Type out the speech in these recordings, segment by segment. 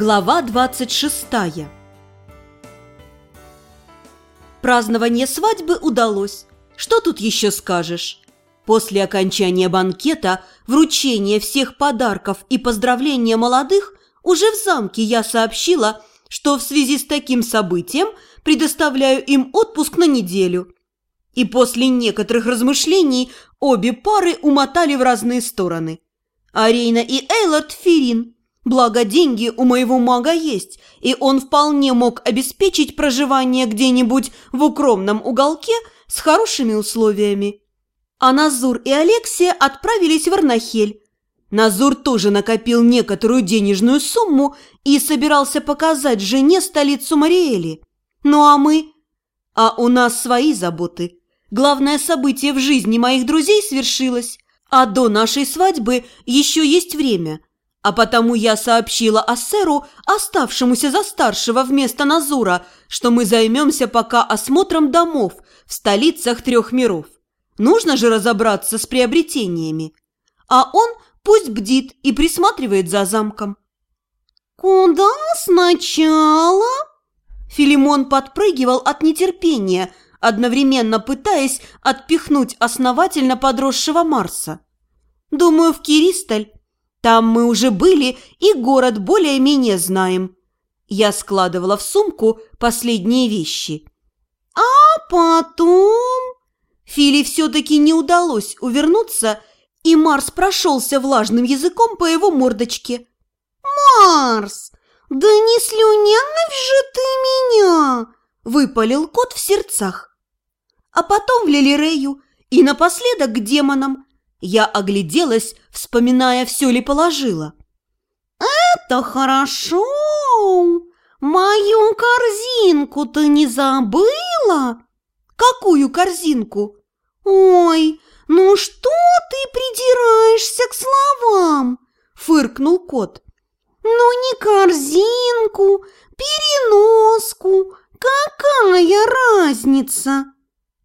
Глава 26 Празднование свадьбы удалось. Что тут еще скажешь? После окончания банкета, вручения всех подарков и поздравления молодых, уже в замке я сообщила, что в связи с таким событием предоставляю им отпуск на неделю. И после некоторых размышлений обе пары умотали в разные стороны. Арейна и Эйлард Ферин – Благо, деньги у моего мага есть, и он вполне мог обеспечить проживание где-нибудь в укромном уголке с хорошими условиями. А Назур и Алексия отправились в Арнахель. Назур тоже накопил некоторую денежную сумму и собирался показать жене столицу Мариэли. Ну а мы? А у нас свои заботы. Главное событие в жизни моих друзей свершилось, а до нашей свадьбы еще есть время – а потому я сообщила Ассеру, оставшемуся за старшего вместо Назура, что мы займемся пока осмотром домов в столицах трех миров. Нужно же разобраться с приобретениями. А он пусть бдит и присматривает за замком. «Куда сначала?» Филимон подпрыгивал от нетерпения, одновременно пытаясь отпихнуть основательно подросшего Марса. «Думаю, в Киристаль там мы уже были и город более-менее знаем. Я складывала в сумку последние вещи. А потом... Фили все-таки не удалось увернуться, и Марс прошелся влажным языком по его мордочке. «Марс, да не слюнявь же ты меня!» – выпалил кот в сердцах. А потом в Лилирею и напоследок к демонам – я огляделась, вспоминая, все ли положила. «Это хорошо! Мою корзинку ты не забыла?» «Какую корзинку?» «Ой, ну что ты придираешься к словам?» – фыркнул кот. «Ну не корзинку, переноску, какая разница?»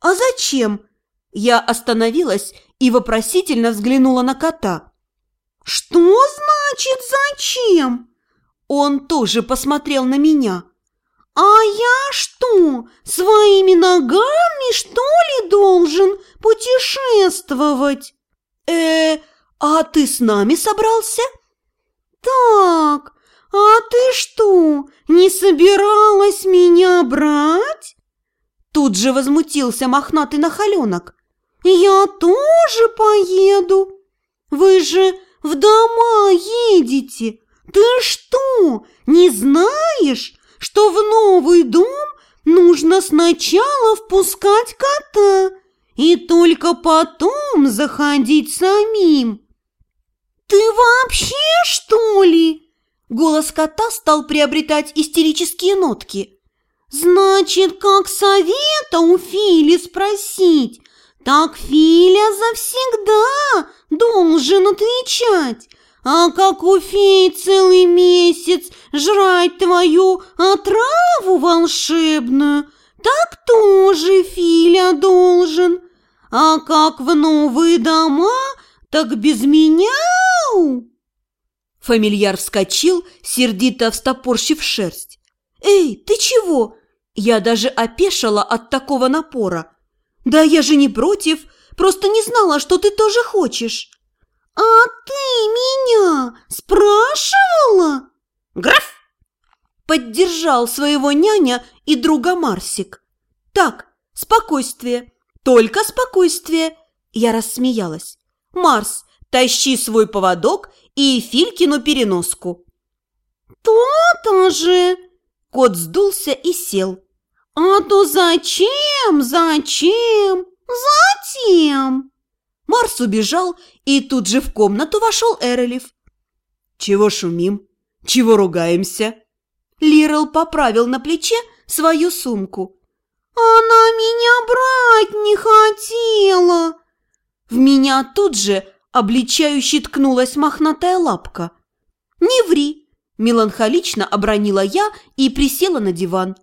«А зачем?» Я остановилась и вопросительно взглянула на кота. «Что значит зачем?» Он тоже посмотрел на меня. «А я что, своими ногами, что ли, должен путешествовать?» «Э, а ты с нами собрался?» «Так, а ты что, не собиралась меня брать?» Тут же возмутился мохнатый нахаленок. «Я тоже поеду! Вы же в дома едете! Ты что, не знаешь, что в новый дом нужно сначала впускать кота и только потом заходить самим?» «Ты вообще, что ли?» Голос кота стал приобретать истерические нотки. «Значит, как совета у Фили спросить, так Филя завсегда должен отвечать. А как у феи целый месяц жрать твою отраву волшебную, так тоже Филя должен. А как в новые дома, так без меня. Фамильяр вскочил, сердито встопорщив шерсть. «Эй, ты чего?» Я даже опешила от такого напора. «Да я же не против, просто не знала, что ты тоже хочешь». «А ты меня спрашивала?» «Граф!» Поддержал своего няня и друга Марсик. «Так, спокойствие, только спокойствие!» Я рассмеялась. «Марс, тащи свой поводок и Филькину переноску». «То-то же!» Кот сдулся и сел. «А то зачем, зачем, затем?» Марс убежал, и тут же в комнату вошел Эрелев. «Чего шумим? Чего ругаемся?» Лирел поправил на плече свою сумку. «Она меня брать не хотела!» В меня тут же обличающе ткнулась мохнатая лапка. «Не ври!» – меланхолично обронила я и присела на диван.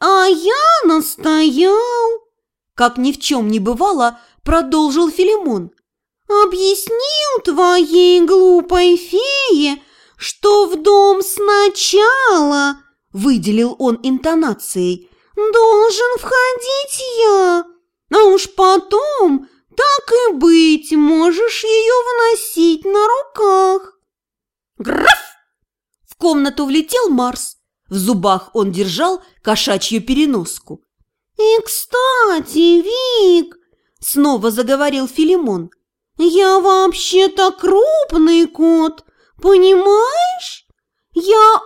«А я настоял!» Как ни в чем не бывало, продолжил Филимон. «Объяснил твоей глупой фее, что в дом сначала, выделил он интонацией, должен входить я, а уж потом, так и быть, можешь ее вносить на руках. Граф! В комнату влетел Марс. В зубах он держал кошачью переноску. «И, кстати, Вик!» – снова заговорил Филимон. «Я вообще-то крупный кот, понимаешь? Я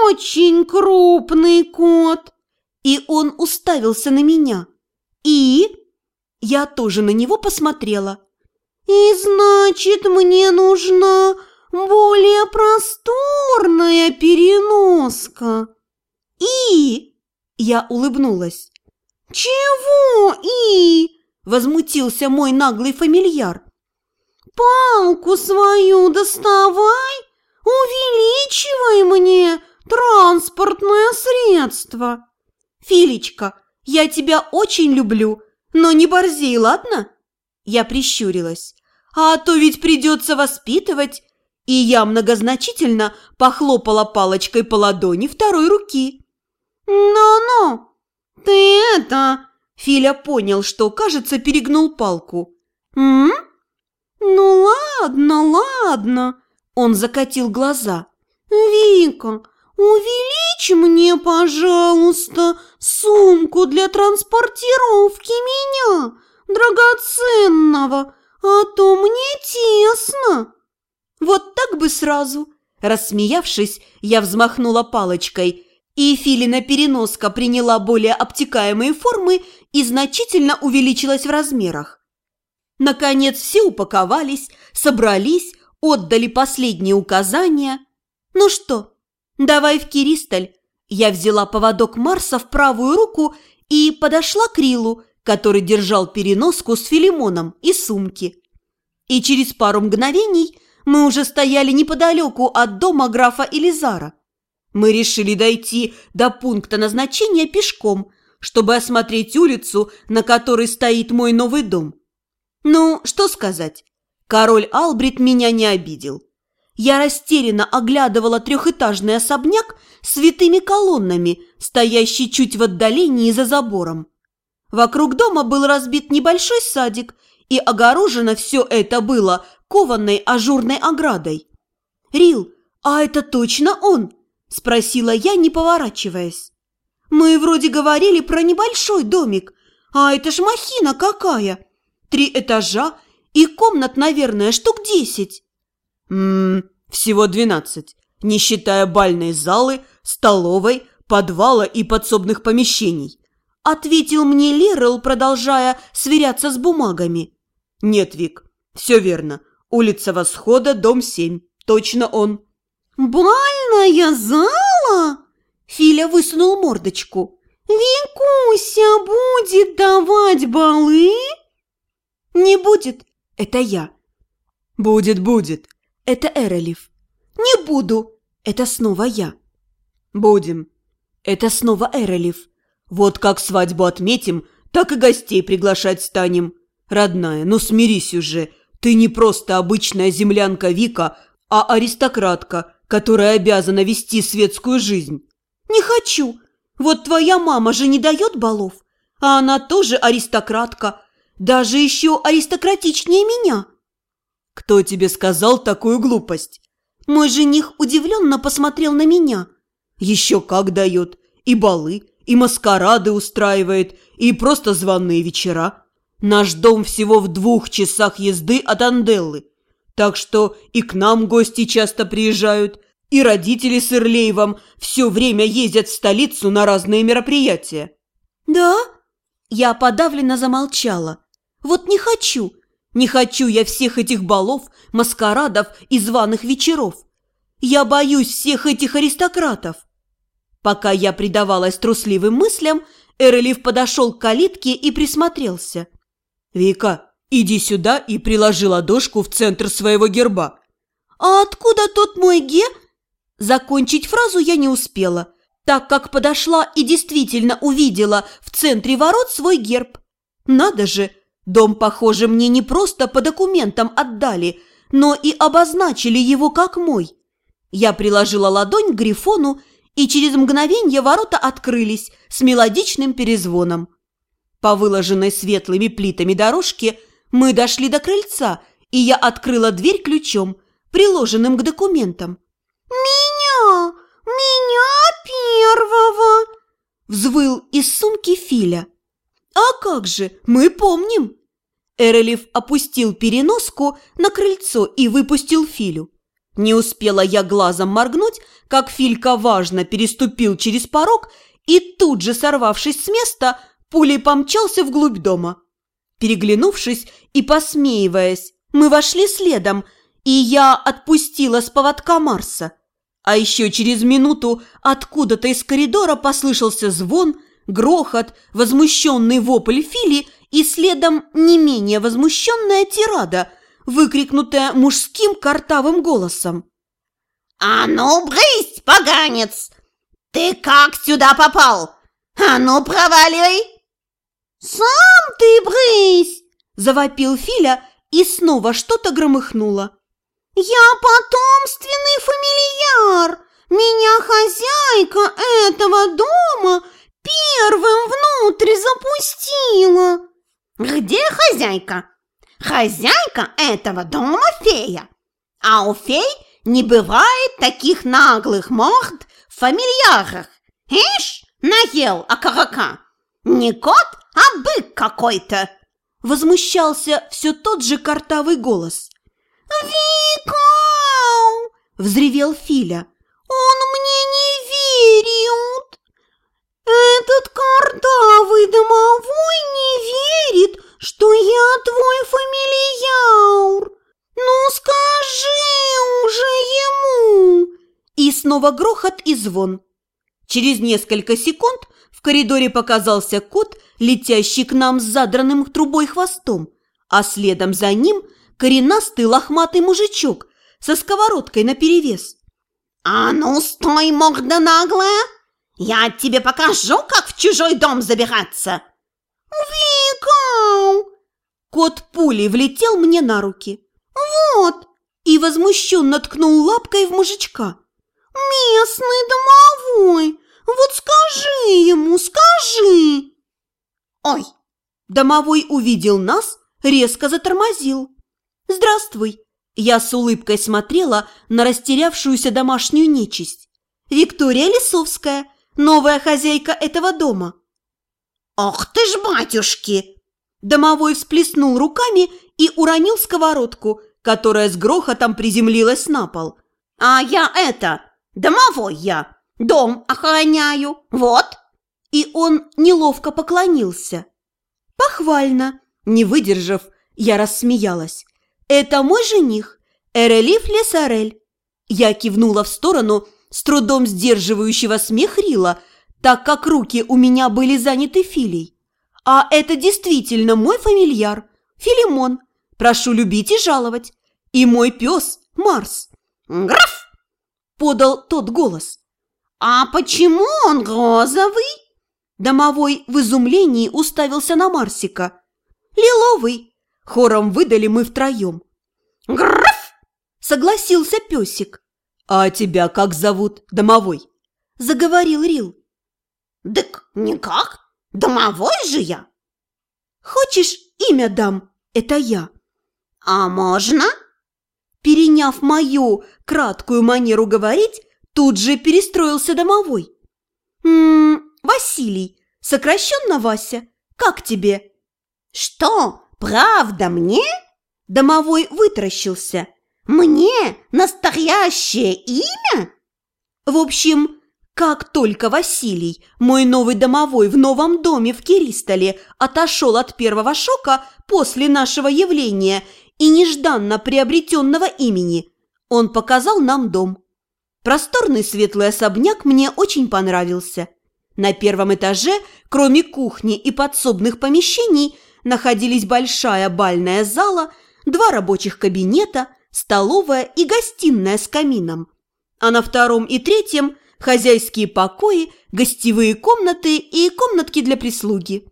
очень крупный кот!» И он уставился на меня. «И?» Я тоже на него посмотрела. «И значит, мне нужна более просторная переноска!» «И?» Я улыбнулась. «Чего и?» – возмутился мой наглый фамильяр. «Палку свою доставай, увеличивай мне транспортное средство!» «Филечка, я тебя очень люблю, но не борзей, ладно?» Я прищурилась. «А то ведь придется воспитывать!» И я многозначительно похлопала палочкой по ладони второй руки. «Ну-ну!» «Ты это...» Филя понял, что, кажется, перегнул палку. «М? Ну ладно, ладно!» Он закатил глаза. «Вика, увеличь мне, пожалуйста, сумку для транспортировки меня, драгоценного, а то мне тесно!» «Вот так бы сразу!» Рассмеявшись, я взмахнула палочкой – и филина переноска приняла более обтекаемые формы и значительно увеличилась в размерах. Наконец все упаковались, собрались, отдали последние указания. «Ну что, давай в Киристаль». Я взяла поводок Марса в правую руку и подошла к Рилу, который держал переноску с Филимоном и сумки. И через пару мгновений мы уже стояли неподалеку от дома графа Элизара. Мы решили дойти до пункта назначения пешком, чтобы осмотреть улицу, на которой стоит мой новый дом. Ну, что сказать, король Албрит меня не обидел. Я растерянно оглядывала трехэтажный особняк с витыми колоннами, стоящий чуть в отдалении за забором. Вокруг дома был разбит небольшой садик, и огорожено все это было кованой ажурной оградой. «Рил, а это точно он?» – спросила я, не поворачиваясь. «Мы вроде говорили про небольшой домик, а это ж махина какая! Три этажа и комнат, наверное, штук десять». «Ммм, всего двенадцать, не считая бальной залы, столовой, подвала и подсобных помещений», – ответил мне Лерел, продолжая сверяться с бумагами. «Нет, Вик, все верно. Улица Восхода, дом семь. Точно он». «Бальная зала?» Филя высунул мордочку. «Викуся будет давать балы?» «Не будет, это я». «Будет, будет, это Эролев». «Не буду, это снова я». «Будем, это снова Эролев». «Вот как свадьбу отметим, так и гостей приглашать станем. Родная, ну смирись уже, ты не просто обычная землянка Вика, а аристократка, которая обязана вести светскую жизнь. Не хочу. Вот твоя мама же не дает балов, а она тоже аристократка, даже еще аристократичнее меня. Кто тебе сказал такую глупость? Мой жених удивленно посмотрел на меня. Еще как дает. И балы, и маскарады устраивает, и просто званые вечера. Наш дом всего в двух часах езды от Анделлы. Так что и к нам гости часто приезжают, и родители с Ирлеевым все время ездят в столицу на разные мероприятия. Да? Я подавленно замолчала. Вот не хочу. Не хочу я всех этих балов, маскарадов и званых вечеров. Я боюсь всех этих аристократов. Пока я предавалась трусливым мыслям, Эрлиф подошел к калитке и присмотрелся. «Вика, иди сюда и приложи ладошку в центр своего герба». «А откуда тот мой ге?» Закончить фразу я не успела, так как подошла и действительно увидела в центре ворот свой герб. Надо же, дом, похоже, мне не просто по документам отдали, но и обозначили его как мой. Я приложила ладонь к грифону, и через мгновенье ворота открылись с мелодичным перезвоном. По выложенной светлыми плитами дорожке мы дошли до крыльца, и я открыла дверь ключом, приложенным к документам. «Меня! Меня первого!» – взвыл из сумки Филя. «А как же, мы помним!» Эрелев опустил переноску на крыльцо и выпустил Филю. Не успела я глазом моргнуть, как Филька важно переступил через порог и тут же, сорвавшись с места, пулей помчался вглубь дома. Переглянувшись и посмеиваясь, мы вошли следом, и я отпустила с поводка Марса. А еще через минуту откуда-то из коридора послышался звон, грохот, возмущенный вопль Фили и следом не менее возмущенная тирада – выкрикнутая мужским картавым голосом. «А ну, брысь, поганец! Ты как сюда попал? А ну, проваливай!» «Сам ты брысь!» – завопил Филя, и снова что-то громыхнуло. «Я потомственный фамильяр! Меня хозяйка этого дома первым внутрь запустила!» «Где хозяйка?» Хозяйка этого дома фея, а у фей не бывает таких наглых морд в фамильярах. Ишь, наел окорока. Не кот, а бык какой-то. Возмущался все тот же картавый голос. «Викау!» – взревел Филя. «Он мне не верит! Этот картавый домовой не верит, что я твой фамильяр. Ну скажи уже ему!» И снова грохот и звон. Через несколько секунд в коридоре показался кот, летящий к нам с задранным трубой хвостом, а следом за ним коренастый лохматый мужичок со сковородкой наперевес. «А ну, стой, морда наглая! Я тебе покажу, как в чужой дом забираться!» «Вика!» Кот пулей влетел мне на руки. «Вот!» И возмущенно ткнул лапкой в мужичка. «Местный домовой! Вот скажи ему, скажи!» «Ой!» Домовой увидел нас, резко затормозил. «Здравствуй!» Я с улыбкой смотрела на растерявшуюся домашнюю нечисть. «Виктория Лисовская, новая хозяйка этого дома». «Ох ты ж, батюшки!» Домовой всплеснул руками и уронил сковородку, которая с грохотом приземлилась на пол. «А я это, домовой я, дом охраняю, вот!» И он неловко поклонился. «Похвально!» Не выдержав, я рассмеялась. «Это мой жених, Эрелиф Лесарель». Я кивнула в сторону с трудом сдерживающего смех Рила – так как руки у меня были заняты Филей. А это действительно мой фамильяр, Филимон. Прошу любить и жаловать. И мой пес Марс. Граф! Подал тот голос. А почему он розовый? Домовой в изумлении уставился на Марсика. Лиловый. Хором выдали мы втроем. Граф! Согласился песик. А тебя как зовут, домовой? Заговорил Рил. «Дык никак, домовой же я!» «Хочешь, имя дам? Это я!» «А можно?» Переняв мою краткую манеру говорить, тут же перестроился домовой. «М -м, Василий, сокращенно Вася, как тебе?» «Что, правда мне?» Домовой вытаращился. «Мне настоящее имя?» В общем, как только Василий, мой новый домовой в новом доме в Киристоле, отошел от первого шока после нашего явления и нежданно приобретенного имени, он показал нам дом. Просторный светлый особняк мне очень понравился. На первом этаже, кроме кухни и подсобных помещений, находились большая бальная зала, два рабочих кабинета, столовая и гостиная с камином. А на втором и третьем – хозяйские покои, гостевые комнаты и комнатки для прислуги.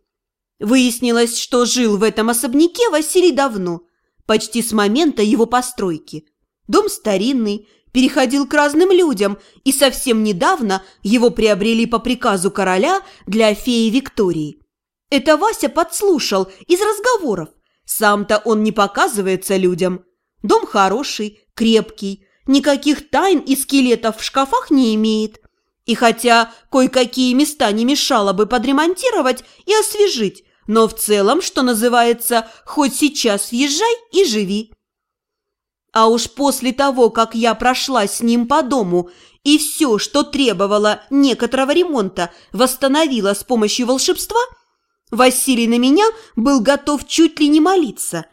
Выяснилось, что жил в этом особняке Василий давно, почти с момента его постройки. Дом старинный, переходил к разным людям, и совсем недавно его приобрели по приказу короля для феи Виктории. Это Вася подслушал из разговоров. Сам-то он не показывается людям. Дом хороший, крепкий, никаких тайн и скелетов в шкафах не имеет. И хотя кое-какие места не мешало бы подремонтировать и освежить, но в целом, что называется, хоть сейчас въезжай и живи. А уж после того, как я прошла с ним по дому и все, что требовало некоторого ремонта, восстановила с помощью волшебства, Василий на меня был готов чуть ли не молиться.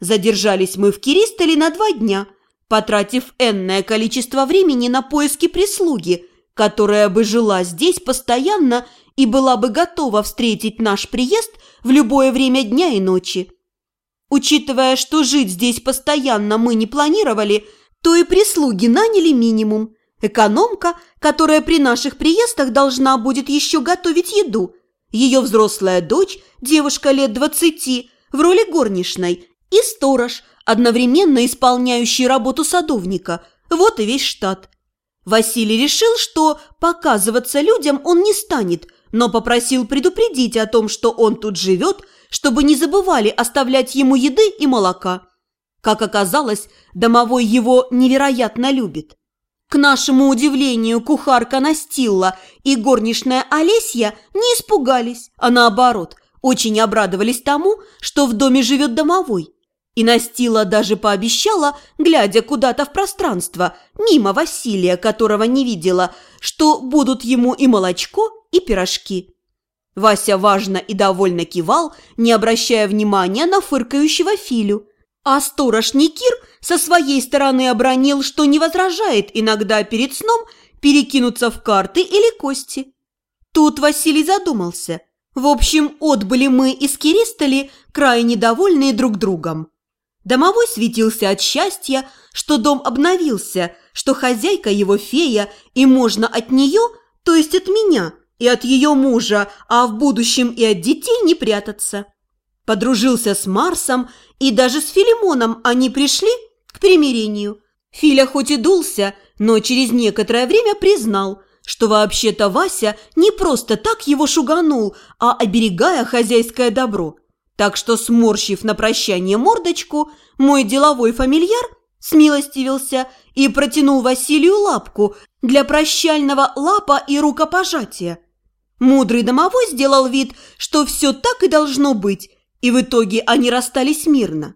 Задержались мы в Киристоле на два дня, потратив энное количество времени на поиски прислуги, которая бы жила здесь постоянно и была бы готова встретить наш приезд в любое время дня и ночи. Учитывая, что жить здесь постоянно мы не планировали, то и прислуги наняли минимум. Экономка, которая при наших приездах должна будет еще готовить еду. Ее взрослая дочь, девушка лет двадцати, в роли горничной. И сторож, одновременно исполняющий работу садовника. Вот и весь штат. Василий решил, что показываться людям он не станет, но попросил предупредить о том, что он тут живет – чтобы не забывали оставлять ему еды и молока. Как оказалось, домовой его невероятно любит. К нашему удивлению, кухарка Настилла и горничная Олесья не испугались, а наоборот, очень обрадовались тому, что в доме живет домовой. И Настила даже пообещала, глядя куда-то в пространство, мимо Василия, которого не видела, что будут ему и молочко, и пирожки. Вася важно и довольно кивал, не обращая внимания на фыркающего Филю. А сторож Никир со своей стороны обронил, что не возражает иногда перед сном перекинуться в карты или кости. Тут Василий задумался. В общем, отбыли мы из Киристоли, крайне довольные друг другом. Домовой светился от счастья, что дом обновился, что хозяйка его фея, и можно от нее, то есть от меня – и от ее мужа, а в будущем и от детей не прятаться. Подружился с Марсом, и даже с Филимоном они пришли к примирению. Филя хоть и дулся, но через некоторое время признал, что вообще-то Вася не просто так его шуганул, а оберегая хозяйское добро. Так что, сморщив на прощание мордочку, мой деловой фамильяр смилостивился и протянул Василию лапку для прощального лапа и рукопожатия. Мудрый домовой сделал вид, что все так и должно быть, и в итоге они расстались мирно.